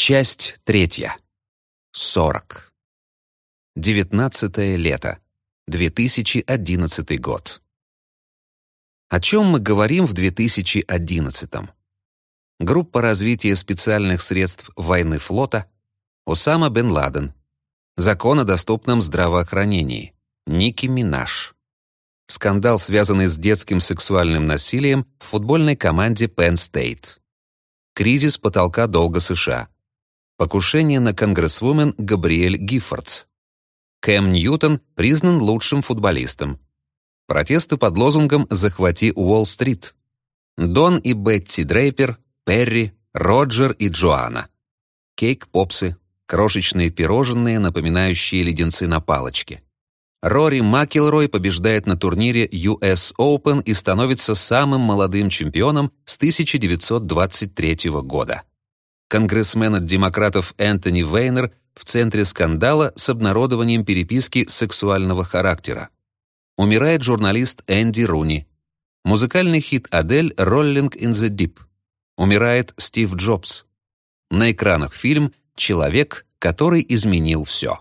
Часть третья. Сорок. Девятнадцатое лето. 2011 год. О чем мы говорим в 2011? Группа развития специальных средств войны флота, Усама бен Ладен, закон о доступном здравоохранении, Ники Минаж, скандал, связанный с детским сексуальным насилием в футбольной команде Penn State, кризис потолка долга США, покушение на конгрессвумен Габриэль Гиффордс, Кэм Ньютон признан лучшим футболистом, протесты под лозунгом «Захвати Уолл-стрит», Дон и Бетти Дрейпер, Перри, Роджер и Джоанна, кейк-попсы, крошечные пирожные, напоминающие леденцы на палочке, Рори Макилрой побеждает на турнире US Open и становится самым молодым чемпионом с 1923 года. Конгрессмен от демократов Энтони Вейнер в центре скандала с обнародованием переписки сексуального характера. Умирает журналист Энди Руни. Музыкальный хит Адель «Rolling in the Deep». Умирает Стив Джобс. На экранах фильм «Человек, который изменил все».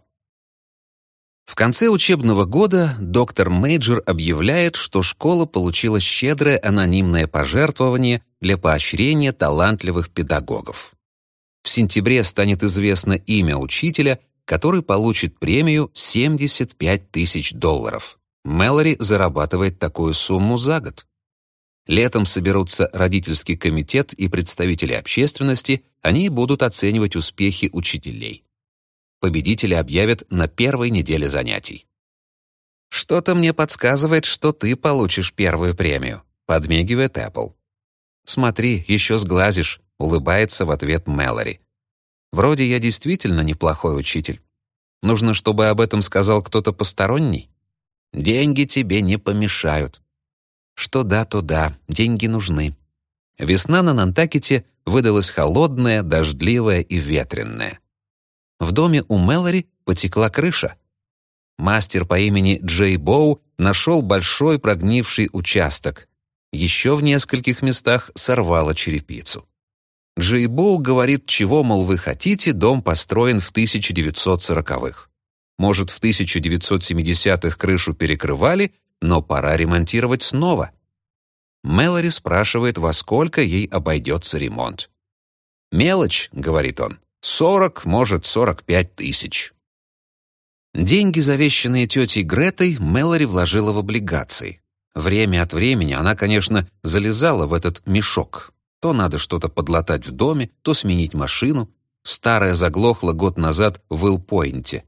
В конце учебного года доктор Мейджор объявляет, что школа получила щедрое анонимное пожертвование для поощрения талантливых педагогов. В сентябре станет известно имя учителя, который получит премию 75 тысяч долларов. Мэлори зарабатывает такую сумму за год. Летом соберутся родительский комитет и представители общественности, они будут оценивать успехи учителей. Победителя объявят на первой неделе занятий. «Что-то мне подсказывает, что ты получишь первую премию», — подмигивает Эппл. «Смотри, еще сглазишь», — улыбается в ответ Мэлори. «Вроде я действительно неплохой учитель. Нужно, чтобы об этом сказал кто-то посторонний. Деньги тебе не помешают». Что да, то да, деньги нужны. Весна на Нантакете выдалась холодная, дождливая и ветренная. В доме у Мэлори потекла крыша. Мастер по имени Джей Боу нашел большой прогнивший участок. Еще в нескольких местах сорвало черепицу. Джей Боу говорит, чего, мол, вы хотите, дом построен в 1940-х. Может, в 1970-х крышу перекрывали, но пора ремонтировать снова. Мэлори спрашивает, во сколько ей обойдется ремонт. «Мелочь», — говорит он, Сорок, может, сорок пять тысяч. Деньги, завещанные тетей Гретой, Мэлори вложила в облигации. Время от времени она, конечно, залезала в этот мешок. То надо что-то подлатать в доме, то сменить машину. Старая заглохла год назад в Уиллпойнте.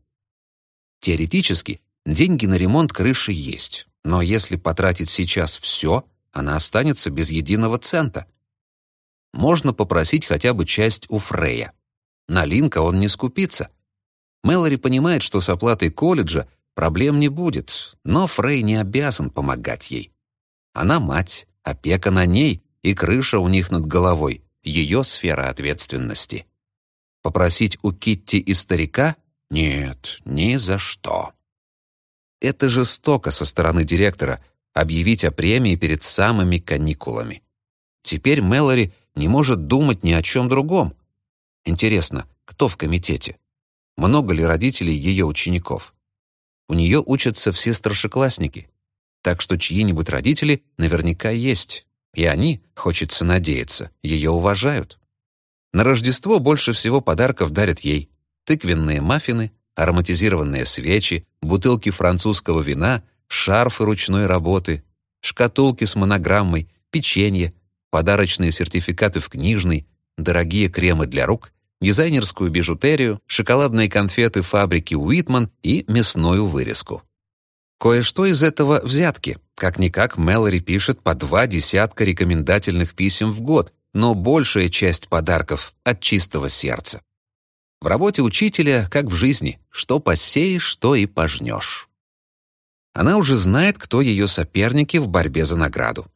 Теоретически, деньги на ремонт крыши есть, но если потратить сейчас все, она останется без единого цента. Можно попросить хотя бы часть у Фрея. На Линка он не скупится. Мэлори понимает, что с оплатой колледжа проблем не будет, но Фрей не обязан помогать ей. Она мать, опека на ней и крыша у них над головой, ее сфера ответственности. Попросить у Китти и старика? Нет, ни за что. Это жестоко со стороны директора объявить о премии перед самыми каникулами. Теперь Мэлори не может думать ни о чем другом. Интересно, кто в комитете? Много ли родителей ее учеников? У нее учатся все старшеклассники, так что чьи-нибудь родители наверняка есть, и они, хочется надеяться, ее уважают. На Рождество больше всего подарков дарят ей тыквенные маффины, ароматизированные свечи, бутылки французского вина, шарфы ручной работы, шкатулки с монограммой, печенье, подарочные сертификаты в книжный, дорогие кремы для рук, дизайнерскую бижутерию, шоколадные конфеты фабрики Уитман и мясную вырезку. Кое-что из этого взятки. Как-никак Мэлори пишет по два десятка рекомендательных писем в год, но большая часть подарков от чистого сердца. В работе учителя, как в жизни, что посеешь, то и пожнешь. Она уже знает, кто ее соперники в борьбе за награду.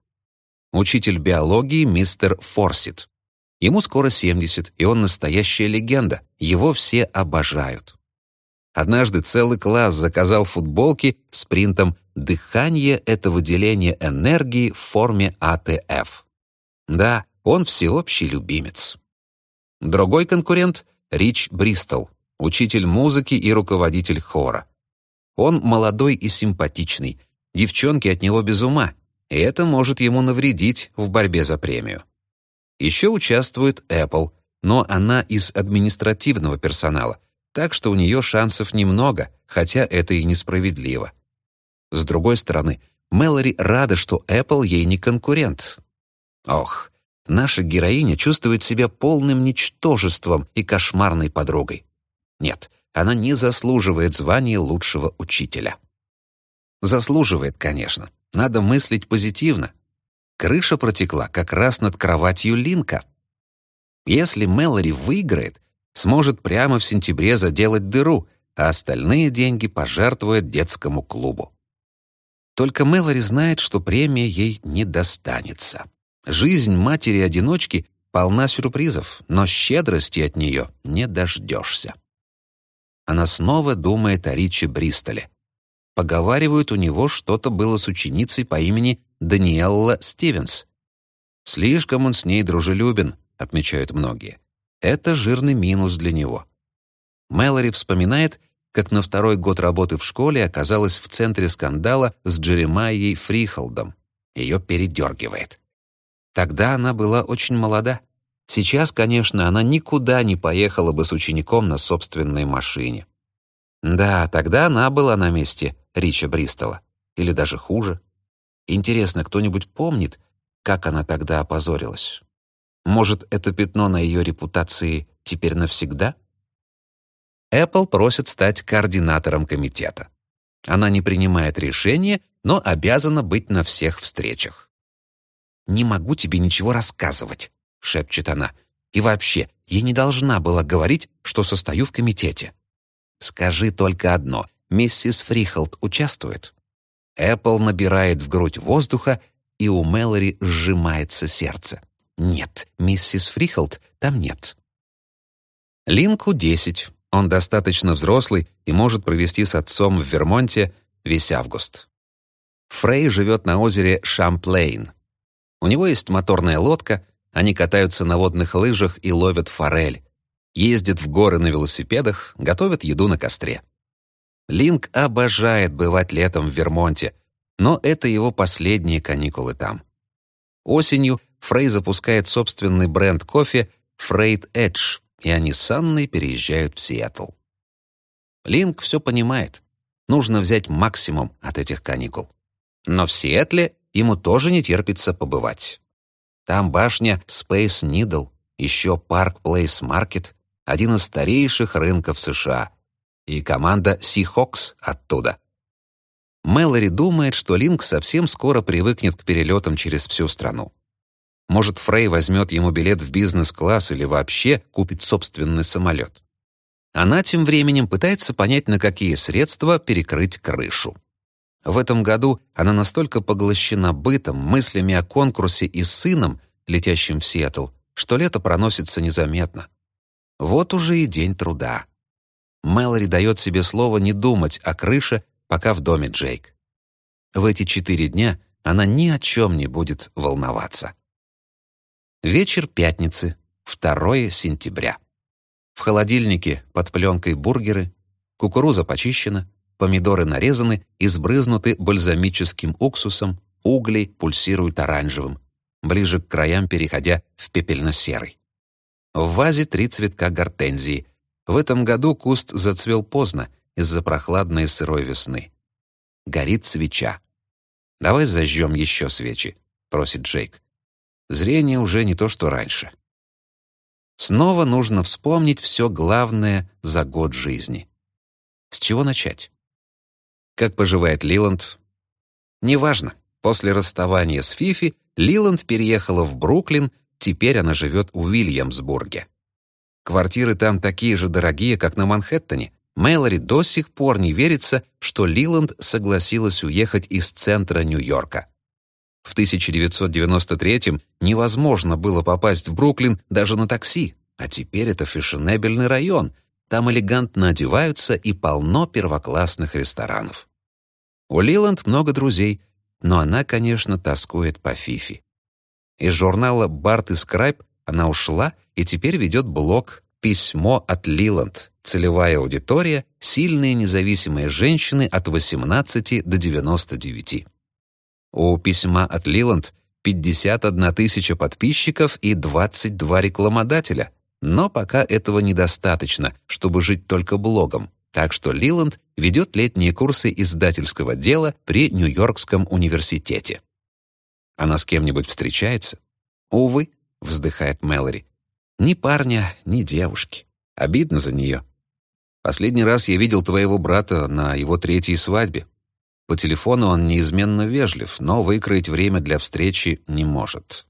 Учитель биологии мистер Форсит. Ему скоро 70, и он настоящая легенда. Его все обожают. Однажды целый класс заказал футболки с принтом «Дыхание — это выделение энергии в форме АТФ». Да, он всеобщий любимец. Другой конкурент — Рич Бристол, учитель музыки и руководитель хора. Он молодой и симпатичный, девчонки от него без ума, и это может ему навредить в борьбе за премию. Еще участвует Apple, но она из административного персонала, так что у нее шансов немного, хотя это и несправедливо. С другой стороны, Мэлори рада, что Apple ей не конкурент. Ох, наша героиня чувствует себя полным ничтожеством и кошмарной подругой. Нет, она не заслуживает звания лучшего учителя. Заслуживает, конечно. Надо мыслить позитивно. Крыша протекла как раз над кроватью Линка. Если Мэлори выиграет, сможет прямо в сентябре заделать дыру, а остальные деньги пожертвует детскому клубу. Только Мэлори знает, что премия ей не достанется. Жизнь матери-одиночки полна сюрпризов, но щедрости от нее не дождешься. Она снова думает о Ричи Бристоле. Поговаривают, у него что-то было с ученицей по имени Даниэлла Стивенс. Слишком он с ней дружелюбен, отмечают многие. Это жирный минус для него. Мэлори вспоминает, как на второй год работы в школе оказалась в центре скандала с Джеремайей Фрихолдом. Ее передергивает. Тогда она была очень молода. Сейчас, конечно, она никуда не поехала бы с учеником на собственной машине. Да, тогда она была на месте Рича Бристола. Или даже хуже. Интересно, кто-нибудь помнит, как она тогда опозорилась? Может, это пятно на ее репутации теперь навсегда? Apple просит стать координатором комитета. Она не принимает решения, но обязана быть на всех встречах. «Не могу тебе ничего рассказывать», — шепчет она. «И вообще, я не должна была говорить, что состою в комитете». «Скажи только одно. Миссис Фрихолд участвует?» Эппл набирает в грудь воздуха, и у Мэлори сжимается сердце. «Нет, миссис Фрихолд там нет». Линку десять. Он достаточно взрослый и может провести с отцом в Вермонте весь август. Фрей живет на озере Шамплейн. У него есть моторная лодка, они катаются на водных лыжах и ловят форель, ездят в горы на велосипедах, готовят еду на костре. Линк обожает бывать летом в Вермонте, но это его последние каникулы там. Осенью Фрей запускает собственный бренд кофе Freight Edge, и они с Анной переезжают в Сиэтл. Линк все понимает. Нужно взять максимум от этих каникул. Но в Сиэтле ему тоже не терпится побывать. Там башня Space Needle, еще Park Place Market, один из старейших рынков США, и команда Seahawks оттуда. Мэлори думает, что Линк совсем скоро привыкнет к перелетам через всю страну. Может, Фрей возьмет ему билет в бизнес-класс или вообще купит собственный самолет. Она тем временем пытается понять, на какие средства перекрыть крышу. В этом году она настолько поглощена бытом, мыслями о конкурсе и сыном, летящим в Сиэтл, что лето проносится незаметно. Вот уже и день труда. Мэлори дает себе слово не думать о крыше, пока в доме Джейк. В эти четыре дня она ни о чем не будет волноваться. Вечер пятницы, 2 сентября. В холодильнике под пленкой бургеры, кукуруза почищена, помидоры нарезаны и сбрызнуты бальзамическим уксусом, угли пульсируют оранжевым, ближе к краям переходя в пепельно-серый. В вазе три цветка гортензии, в этом году куст зацвел поздно из-за прохладной сырой весны. Горит свеча. «Давай зажжем еще свечи», — просит Джейк. Зрение уже не то, что раньше. Снова нужно вспомнить все главное за год жизни. С чего начать? Как поживает Лиланд? Неважно. После расставания с Фифи Лиланд переехала в Бруклин, теперь она живет в Уильямсбурге. Квартиры там такие же дорогие, как на Манхэттене. Мэлори до сих пор не верится, что Лиланд согласилась уехать из центра Нью-Йорка. В 1993-м невозможно было попасть в Бруклин даже на такси, а теперь это фешенебельный район. Там элегантно одеваются и полно первоклассных ресторанов. У Лиланд много друзей, но она, конечно, тоскует по Фифи. Из журнала «Барт и Скрайб» она ушла и теперь ведет блог Письмо от Лиланд. Целевая аудитория — сильные независимые женщины от 18 до 99. У письма от Лиланд 51 тысяча подписчиков и 22 рекламодателя. Но пока этого недостаточно, чтобы жить только блогом. Так что Лиланд ведет летние курсы издательского дела при Нью-Йоркском университете. Она с кем-нибудь встречается? Увы, вздыхает Мэлори. Ни парня, ни девушки. Обидно за нее. Последний раз я видел твоего брата на его третьей свадьбе. По телефону он неизменно вежлив, но выкроить время для встречи не может.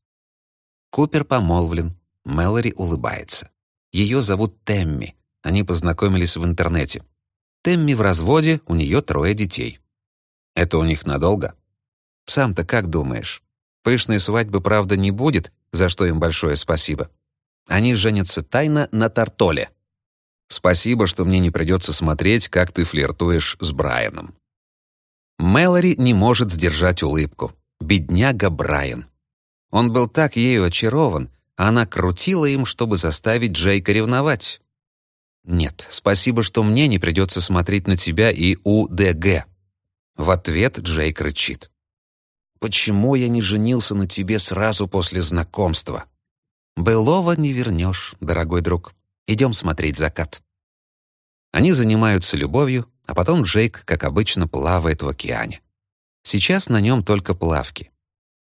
Купер помолвлен. Мэлори улыбается. Ее зовут Темми. Они познакомились в интернете. Темми в разводе, у нее трое детей. Это у них надолго? Сам-то как думаешь? Пышной свадьбы, правда, не будет, за что им большое спасибо. Они женятся тайно на Тартоле. Спасибо, что мне не придется смотреть, как ты флиртуешь с Брайаном. Мэлори не может сдержать улыбку. Бедняга Брайан. Он был так ею очарован, а она крутила им, чтобы заставить Джейка ревновать. «Нет, спасибо, что мне не придется смотреть на тебя и УДГ». В ответ Джейк рычит. «Почему я не женился на тебе сразу после знакомства?» «Былого не вернешь, дорогой друг. Идем смотреть закат». Они занимаются любовью, а потом Джейк, как обычно, плавает в океане. Сейчас на нем только плавки.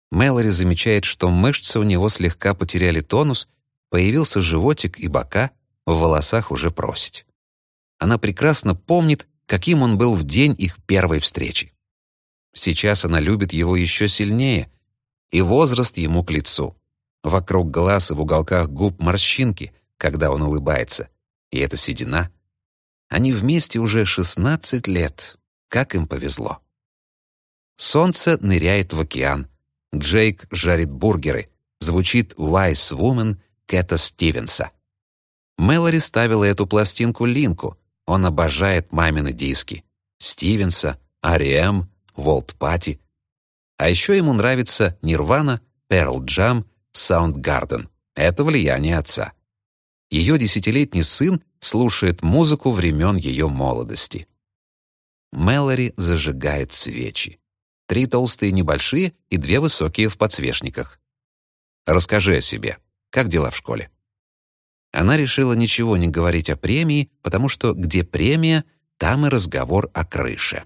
Мэлори замечает, что мышцы у него слегка потеряли тонус, появился животик и бока — в волосах уже просить. Она прекрасно помнит, каким он был в день их первой встречи. Сейчас она любит его еще сильнее, и возраст ему к лицу. Вокруг глаз и в уголках губ морщинки, когда он улыбается, и это седина. Они вместе уже 16 лет. Как им повезло. Солнце ныряет в океан. Джейк жарит бургеры. Звучит «Wise Woman» Кэта Стивенса. Мэлори ставила эту пластинку Линку. Он обожает мамины диски. Стивенса, Ариэм, Волт Пати. А еще ему нравится Нирвана, Перл Джам, Саундгарден. Это влияние отца. Ее десятилетний сын слушает музыку времен ее молодости. Мэлори зажигает свечи. Три толстые небольшие и две высокие в подсвечниках. Расскажи о себе. Как дела в школе? Она решила ничего не говорить о премии, потому что где премия, там и разговор о крыше.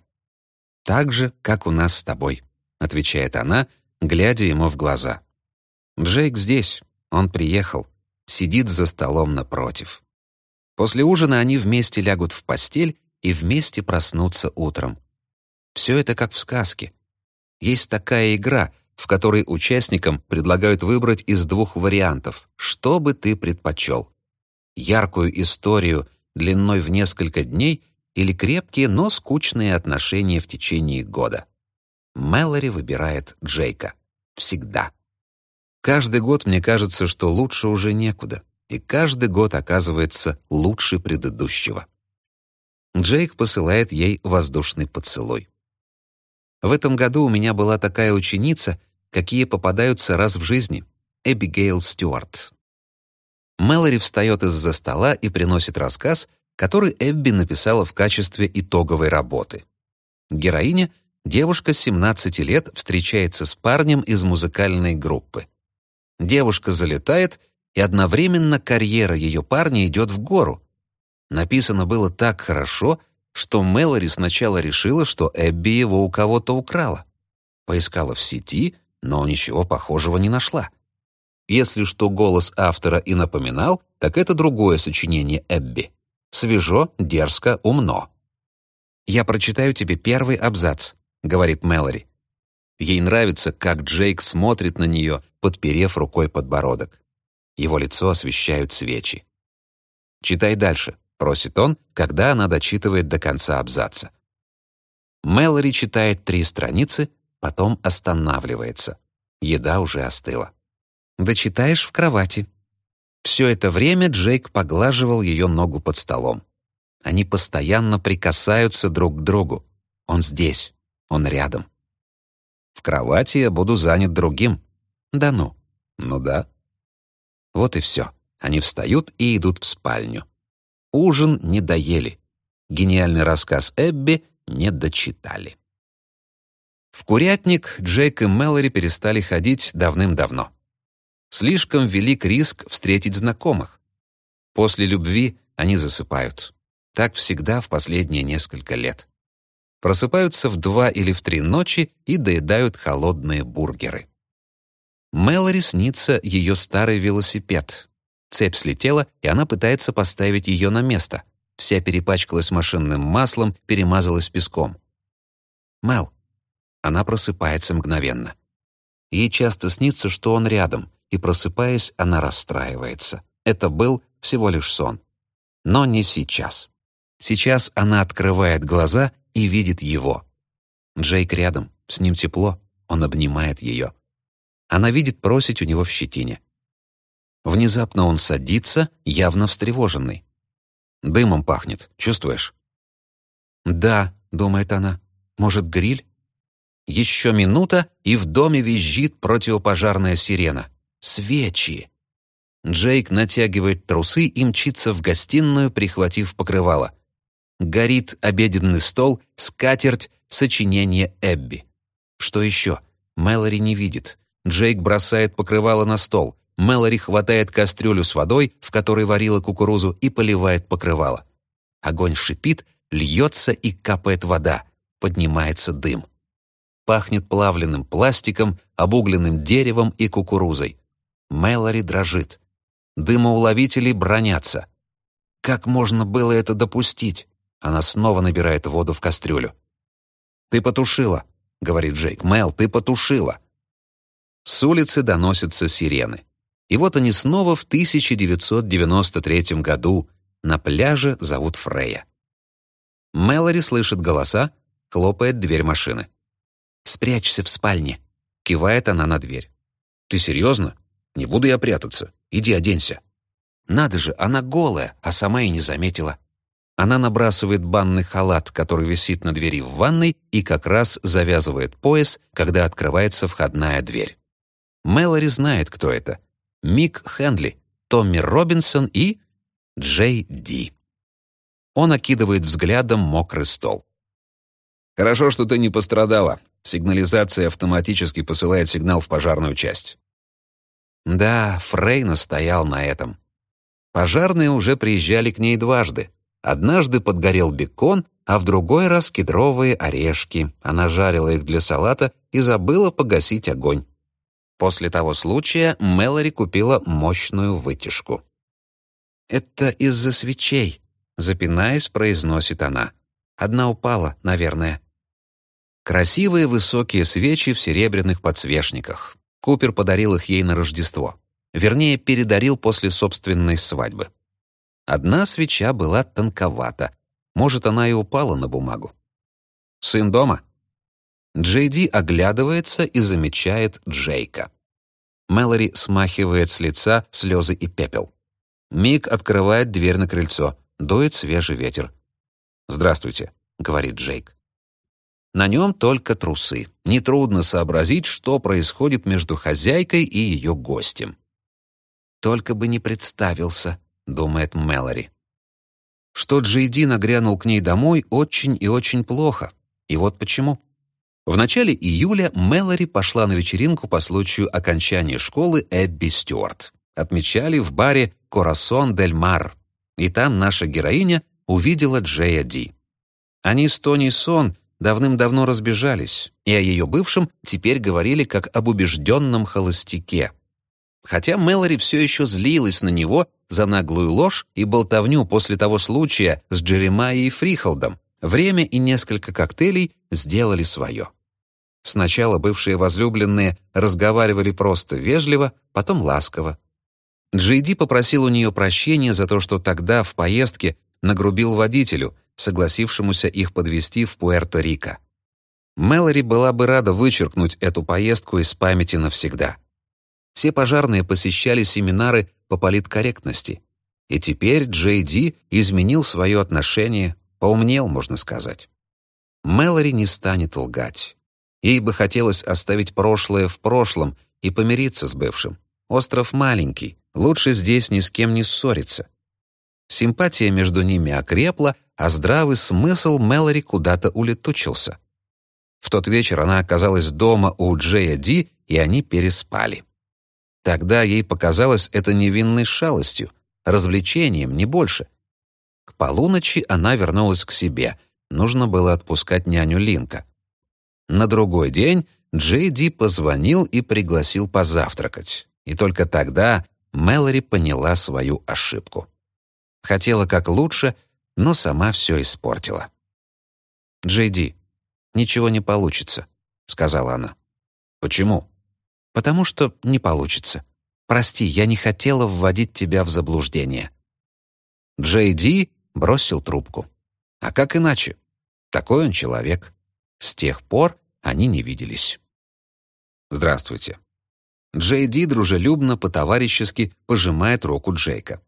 «Так же, как у нас с тобой», — отвечает она, глядя ему в глаза. «Джейк здесь, он приехал, сидит за столом напротив. После ужина они вместе лягут в постель и вместе проснутся утром. Все это как в сказке. Есть такая игра, в которой участникам предлагают выбрать из двух вариантов, что бы ты предпочел яркую историю длиной в несколько дней или крепкие, но скучные отношения в течение года. Мэлори выбирает Джейка. Всегда. Каждый год мне кажется, что лучше уже некуда, и каждый год оказывается лучше предыдущего. Джейк посылает ей воздушный поцелуй. В этом году у меня была такая ученица, какие попадаются раз в жизни, Эбигейл Стюарт. Мэлори встает из-за стола и приносит рассказ, который Эбби написала в качестве итоговой работы. Героиня — девушка с 17 лет встречается с парнем из музыкальной группы. Девушка залетает, и одновременно карьера ее парня идет в гору. Написано было так хорошо, что Мэлори сначала решила, что Эбби его у кого-то украла. Поискала в сети, но ничего похожего не нашла. Если что голос автора и напоминал, так это другое сочинение Эбби. Свежо, дерзко, умно. «Я прочитаю тебе первый абзац», — говорит Мэлори. Ей нравится, как Джейк смотрит на нее, подперев рукой подбородок. Его лицо освещают свечи. «Читай дальше», — просит он, когда она дочитывает до конца абзаца. Мэлори читает три страницы, потом останавливается. Еда уже остыла. Дочитаешь в кровати». Все это время Джейк поглаживал ее ногу под столом. Они постоянно прикасаются друг к другу. Он здесь, он рядом. В кровати я буду занят другим. Да ну. Ну да. Вот и все. Они встают и идут в спальню. Ужин не доели. Гениальный рассказ Эбби не дочитали. В курятник Джейк и Мэлори перестали ходить давным-давно. Слишком велик риск встретить знакомых. После любви они засыпают. Так всегда в последние несколько лет. Просыпаются в два или в три ночи и доедают холодные бургеры. Мэлори снится ее старый велосипед. Цепь слетела, и она пытается поставить ее на место. Вся перепачкалась машинным маслом, перемазалась песком. «Мэл». Она просыпается мгновенно. Ей часто снится, что он рядом, и, просыпаясь, она расстраивается. Это был всего лишь сон. Но не сейчас. Сейчас она открывает глаза и видит его. Джейк рядом, с ним тепло, он обнимает ее. Она видит просить у него в щетине. Внезапно он садится, явно встревоженный. Дымом пахнет, чувствуешь? «Да», — думает она, — «может, гриль?» Еще минута, и в доме визжит противопожарная сирена. Свечи! Джейк натягивает трусы и мчится в гостиную, прихватив покрывало. Горит обеденный стол, скатерть, сочинение Эбби. Что еще? Мэлори не видит. Джейк бросает покрывало на стол. Мэлори хватает кастрюлю с водой, в которой варила кукурузу, и поливает покрывало. Огонь шипит, льется и капает вода. Поднимается дым. Пахнет плавленным пластиком, обугленным деревом и кукурузой. Мэлори дрожит. Дымоуловители бронятся. Как можно было это допустить? Она снова набирает воду в кастрюлю. «Ты потушила», — говорит Джейк. «Мэл, ты потушила». С улицы доносятся сирены. И вот они снова в 1993 году на пляже зовут Фрея. Мэлори слышит голоса, хлопает дверь машины. «Спрячься в спальне», — кивает она на дверь. «Ты серьезно? Не буду я прятаться. Иди оденься». «Надо же, она голая, а сама и не заметила». Она набрасывает банный халат, который висит на двери в ванной, и как раз завязывает пояс, когда открывается входная дверь. Мэлори знает, кто это. Мик Хендли, Томми Робинсон и Джей Ди. Он окидывает взглядом мокрый стол. «Хорошо, что ты не пострадала. Сигнализация автоматически посылает сигнал в пожарную часть». Да, Фрей настоял на этом. Пожарные уже приезжали к ней дважды. Однажды подгорел бекон, а в другой раз кедровые орешки. Она жарила их для салата и забыла погасить огонь. После того случая Мэлори купила мощную вытяжку. «Это из-за свечей», — запинаясь, произносит она. «Одна упала, наверное». Красивые высокие свечи в серебряных подсвечниках. Купер подарил их ей на Рождество. Вернее, передарил после собственной свадьбы. Одна свеча была тонковата. Может, она и упала на бумагу. «Сын дома?» Джейди оглядывается и замечает Джейка. Мэлори смахивает с лица слезы и пепел. Мик открывает дверь на крыльцо. Дует свежий ветер. «Здравствуйте», — говорит Джейк. На нем только трусы. Нетрудно сообразить, что происходит между хозяйкой и ее гостем. «Только бы не представился», думает Мэлори. Что Джейди нагрянул к ней домой очень и очень плохо. И вот почему. В начале июля Мэлори пошла на вечеринку по случаю окончания школы Эбби Стюарт. Отмечали в баре «Корасон дель Мар». И там наша героиня увидела Джея Ди. Они с Тони Сон давным-давно разбежались, и о ее бывшем теперь говорили как об убежденном холостяке. Хотя Мэлори все еще злилась на него за наглую ложь и болтовню после того случая с Джеремайей Фрихолдом, время и несколько коктейлей сделали свое. Сначала бывшие возлюбленные разговаривали просто вежливо, потом ласково. Джейди попросил у нее прощения за то, что тогда в поездке нагрубил водителю, согласившемуся их подвезти в Пуэрто-Рико. Мэлори была бы рада вычеркнуть эту поездку из памяти навсегда. Все пожарные посещали семинары по политкорректности. И теперь Джей Ди изменил свое отношение, поумнел, можно сказать. Мэлори не станет лгать. Ей бы хотелось оставить прошлое в прошлом и помириться с бывшим. Остров маленький, Лучше здесь ни с кем не ссориться. Симпатия между ними окрепла, а здравый смысл Мэлори куда-то улетучился. В тот вечер она оказалась дома у Джея Ди, и они переспали. Тогда ей показалось это невинной шалостью, развлечением, не больше. К полуночи она вернулась к себе. Нужно было отпускать няню Линка. На другой день Джей Ди позвонил и пригласил позавтракать. И только тогда Мэлори поняла свою ошибку. Хотела как лучше, но сама все испортила. «Джей Ди, ничего не получится», — сказала она. «Почему?» «Потому что не получится. Прости, я не хотела вводить тебя в заблуждение». Джей Ди бросил трубку. А как иначе? Такой он человек. С тех пор они не виделись. «Здравствуйте». Джей Ди дружелюбно, по-товарищески пожимает руку Джейка.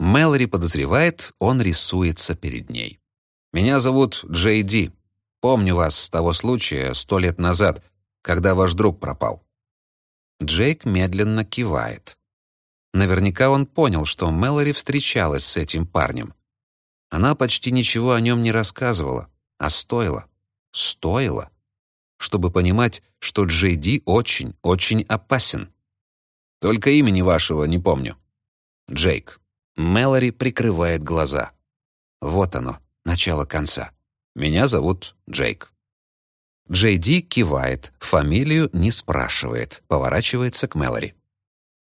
Мэлори подозревает, он рисуется перед ней. «Меня зовут Джей Ди. Помню вас с того случая сто лет назад, когда ваш друг пропал». Джейк медленно кивает. Наверняка он понял, что Мэлори встречалась с этим парнем. Она почти ничего о нем не рассказывала, а стоило. Стоило. Чтобы понимать, что Джей Ди очень, очень опасен. Только имени вашего не помню. Джейк. Мэлори прикрывает глаза. Вот оно, начало конца. Меня зовут Джейк. Джей Ди кивает, фамилию не спрашивает, поворачивается к Мэлори.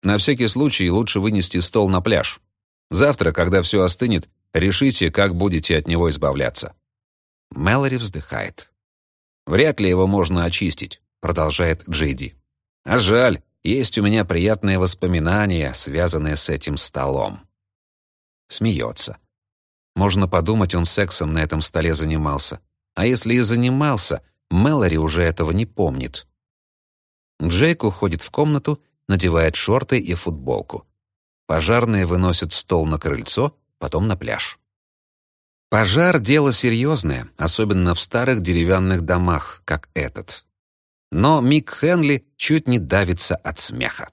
На всякий случай лучше вынести стол на пляж. Завтра, когда все остынет, решите, как будете от него избавляться. Мэлори вздыхает. «Вряд ли его можно очистить», — продолжает Джейди. «А жаль, есть у меня приятные воспоминания, связанные с этим столом». Смеется. Можно подумать, он сексом на этом столе занимался. А если и занимался, Мэлори уже этого не помнит. Джейк уходит в комнату, надевает шорты и футболку. Пожарные выносят стол на крыльцо, потом на пляж. Пожар — дело серьезное, особенно в старых деревянных домах, как этот. Но Мик Хенли чуть не давится от смеха.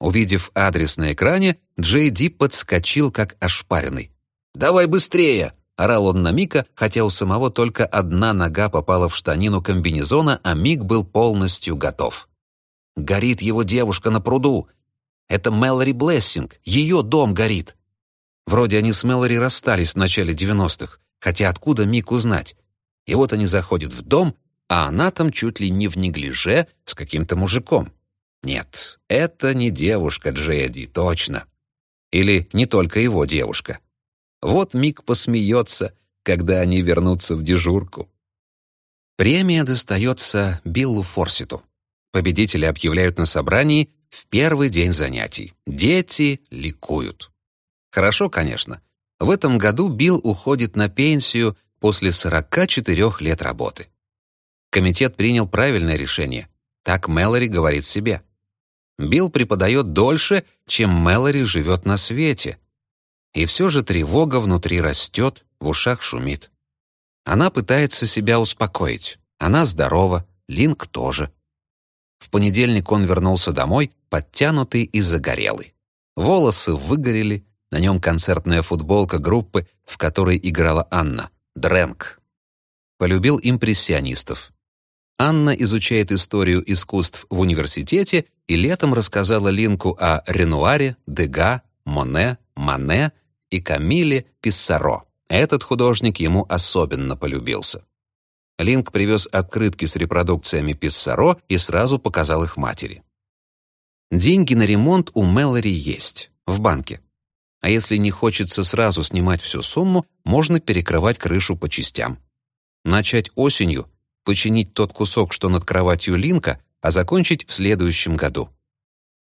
Увидев адрес на экране, Джей Ди подскочил, как ошпаренный. «Давай быстрее!» — орал он на Мика, хотя у самого только одна нога попала в штанину комбинезона, а Мик был полностью готов. «Горит его девушка на пруду! Это Мэлори Блессинг! Ее дом горит!» Вроде они с Мэлори расстались в начале 90-х, хотя откуда Мик узнать? И вот они заходят в дом, а она там чуть ли не в неглиже с каким-то мужиком. Нет, это не девушка Джеди, точно. Или не только его девушка. Вот Мик посмеется, когда они вернутся в дежурку. Премия достается Биллу Форситу. Победители объявляют на собрании в первый день занятий. Дети ликуют. Хорошо, конечно. В этом году Билл уходит на пенсию после 44 лет работы. Комитет принял правильное решение. Так Мэлори говорит себе. Билл преподает дольше, чем Мэлори живет на свете. И все же тревога внутри растет, в ушах шумит. Она пытается себя успокоить. Она здорова, Линк тоже. В понедельник он вернулся домой, подтянутый и загорелый. Волосы выгорели, на нем концертная футболка группы, в которой играла Анна, Дрэнк. Полюбил импрессионистов. Анна изучает историю искусств в университете и летом рассказала Линку о Ренуаре, Дега, Моне, Мане и Камиле Писсаро. Этот художник ему особенно полюбился. Линк привез открытки с репродукциями Писсаро и сразу показал их матери. Деньги на ремонт у Мэлори есть, в банке. А если не хочется сразу снимать всю сумму, можно перекрывать крышу по частям. Начать осенью, починить тот кусок, что над кроватью Линка, а закончить в следующем году.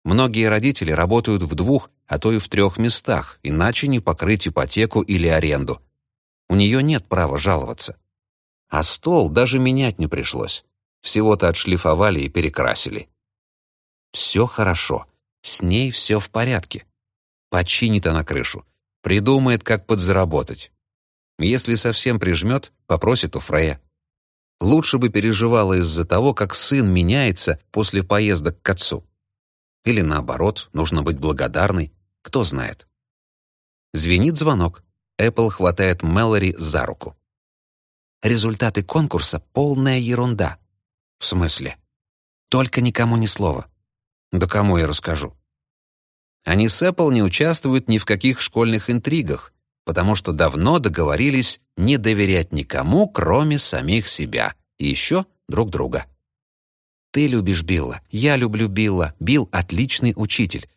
Многие родители работают в двух, а то и в трех местах, иначе не покрыть ипотеку или аренду. У нее нет права жаловаться. А стол даже менять не пришлось. Всего-то отшлифовали и перекрасили. Все хорошо, с ней все в порядке. Починит она крышу, придумает, как подзаработать. Если совсем прижмет, попросит у Фрея. Лучше бы переживала из-за того, как сын меняется после поездок к отцу. Или наоборот, нужно быть благодарной. Кто знает. Звенит звонок. Эппл хватает Мэлори за руку. Результаты конкурса — полная ерунда. В смысле? Только никому ни слова. Да кому я расскажу? Они с Эппл не участвуют ни в каких школьных интригах, потому что давно договорились не доверять никому, кроме самих себя, и еще друг друга. Ты любишь Билла, я люблю Билла, Билл — отличный учитель.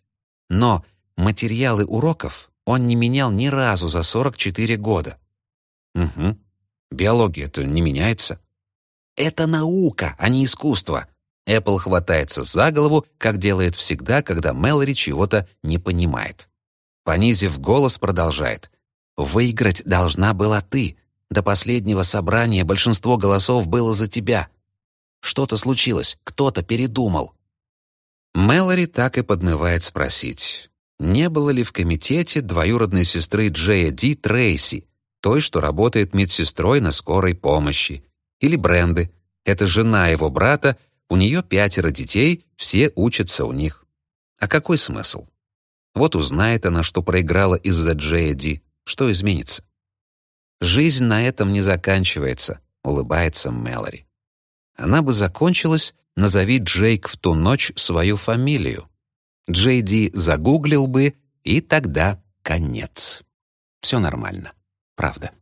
Но материалы уроков он не менял ни разу за 44 года. Угу. Биология-то не меняется. Это наука, а не искусство. Эппл хватается за голову, как делает всегда, когда Мэлори чего-то не понимает. Понизив голос, продолжает. «Выиграть должна была ты. До последнего собрания большинство голосов было за тебя. Что-то случилось, кто-то передумал». Мэлори так и подмывает спросить, не было ли в комитете двоюродной сестры Джея Ди Трейси, той, что работает медсестрой на скорой помощи, или Бренды, это жена его брата, у нее пятеро детей, все учатся у них. А какой смысл? Вот узнает она, что проиграла из-за Джея Ди, что изменится? Жизнь на этом не заканчивается, улыбается Мэлори. Она бы закончилась, назови Джейк в ту ночь свою фамилию. Джей Ди загуглил бы, и тогда конец. Все нормально, правда.